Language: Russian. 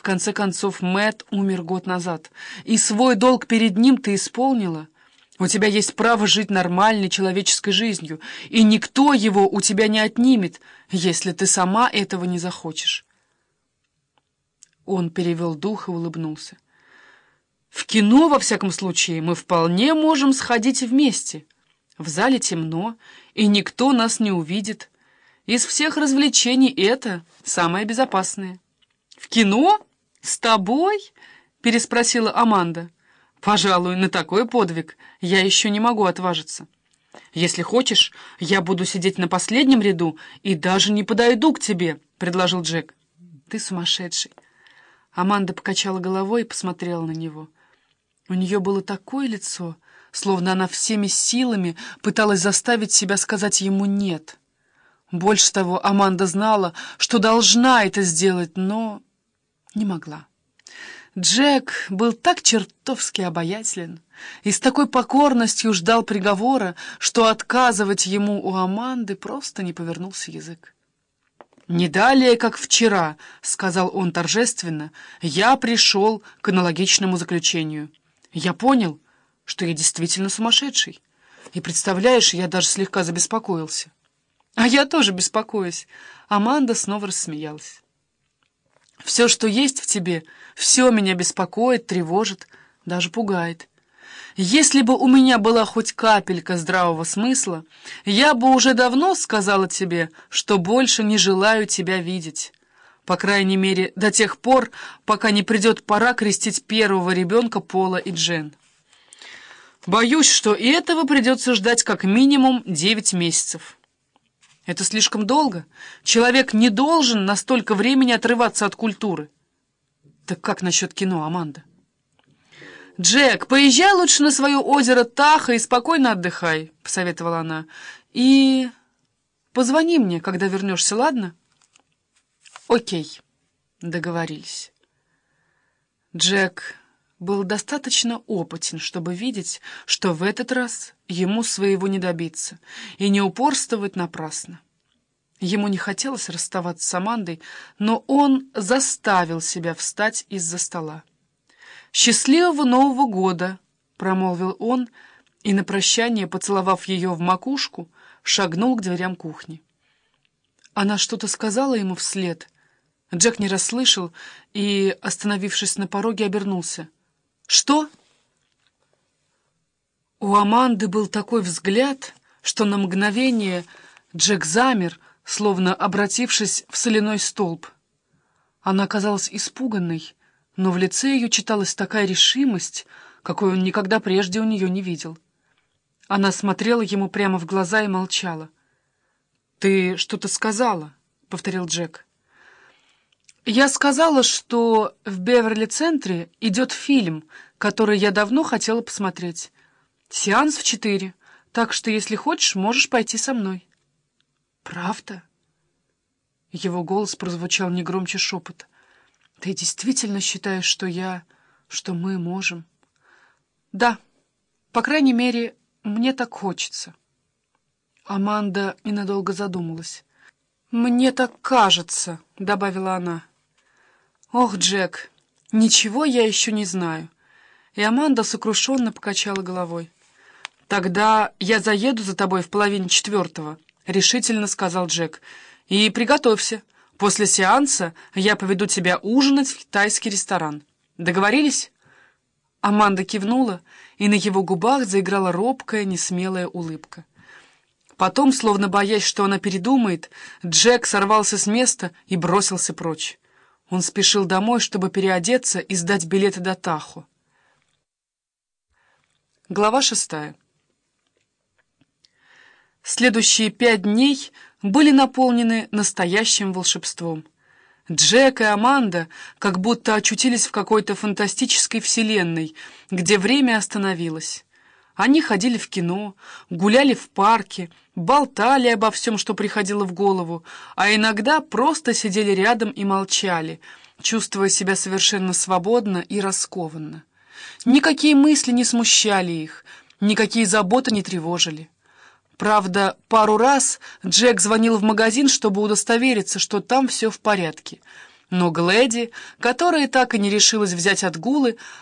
В конце концов, Мэт умер год назад, и свой долг перед ним ты исполнила. У тебя есть право жить нормальной человеческой жизнью, и никто его у тебя не отнимет, если ты сама этого не захочешь. Он перевел дух и улыбнулся. В кино, во всяком случае, мы вполне можем сходить вместе. В зале темно, и никто нас не увидит. Из всех развлечений это самое безопасное. «В кино? С тобой?» — переспросила Аманда. «Пожалуй, на такой подвиг я еще не могу отважиться. Если хочешь, я буду сидеть на последнем ряду и даже не подойду к тебе», — предложил Джек. «Ты сумасшедший». Аманда покачала головой и посмотрела на него. У нее было такое лицо, словно она всеми силами пыталась заставить себя сказать ему «нет». Больше того, Аманда знала, что должна это сделать, но не могла. Джек был так чертовски обаятелен и с такой покорностью ждал приговора, что отказывать ему у Аманды просто не повернулся язык. «Не далее, как вчера», — сказал он торжественно, — «я пришел к аналогичному заключению. Я понял, что я действительно сумасшедший. И, представляешь, я даже слегка забеспокоился». «А я тоже беспокоюсь». Аманда снова рассмеялась. Все, что есть в тебе, все меня беспокоит, тревожит, даже пугает. Если бы у меня была хоть капелька здравого смысла, я бы уже давно сказала тебе, что больше не желаю тебя видеть. По крайней мере, до тех пор, пока не придет пора крестить первого ребенка Пола и Джен. Боюсь, что и этого придется ждать как минимум девять месяцев. Это слишком долго. Человек не должен настолько времени отрываться от культуры. Так как насчет кино, Аманда? «Джек, поезжай лучше на свое озеро Таха и спокойно отдыхай», — посоветовала она. «И позвони мне, когда вернешься, ладно?» «Окей», — договорились. Джек был достаточно опытен, чтобы видеть, что в этот раз ему своего не добиться, и не упорствовать напрасно. Ему не хотелось расставаться с Амандой, но он заставил себя встать из-за стола. «Счастливого Нового года!» — промолвил он, и на прощание, поцеловав ее в макушку, шагнул к дверям кухни. Она что-то сказала ему вслед. Джек не расслышал и, остановившись на пороге, обернулся — «Что?» У Аманды был такой взгляд, что на мгновение Джек замер, словно обратившись в соляной столб. Она казалась испуганной, но в лице ее читалась такая решимость, какой он никогда прежде у нее не видел. Она смотрела ему прямо в глаза и молчала. «Ты что-то сказала?» — повторил Джек. Я сказала, что в Беверли-центре идет фильм, который я давно хотела посмотреть. Сеанс в четыре, так что, если хочешь, можешь пойти со мной. Правда? Его голос прозвучал не громче шепота. Ты действительно считаешь, что я... что мы можем? Да, по крайней мере, мне так хочется. Аманда ненадолго задумалась. «Мне так кажется», — добавила она. «Ох, Джек, ничего я еще не знаю». И Аманда сокрушенно покачала головой. «Тогда я заеду за тобой в половине четвертого», — решительно сказал Джек. «И приготовься. После сеанса я поведу тебя ужинать в китайский ресторан. Договорились?» Аманда кивнула, и на его губах заиграла робкая, несмелая улыбка. Потом, словно боясь, что она передумает, Джек сорвался с места и бросился прочь. Он спешил домой, чтобы переодеться и сдать билеты до Тахо. Глава шестая. Следующие пять дней были наполнены настоящим волшебством. Джек и Аманда как будто очутились в какой-то фантастической вселенной, где время остановилось. Они ходили в кино, гуляли в парке, болтали обо всем, что приходило в голову, а иногда просто сидели рядом и молчали, чувствуя себя совершенно свободно и раскованно. Никакие мысли не смущали их, никакие заботы не тревожили. Правда, пару раз Джек звонил в магазин, чтобы удостовериться, что там все в порядке. Но Глэди, которая так и не решилась взять отгулы,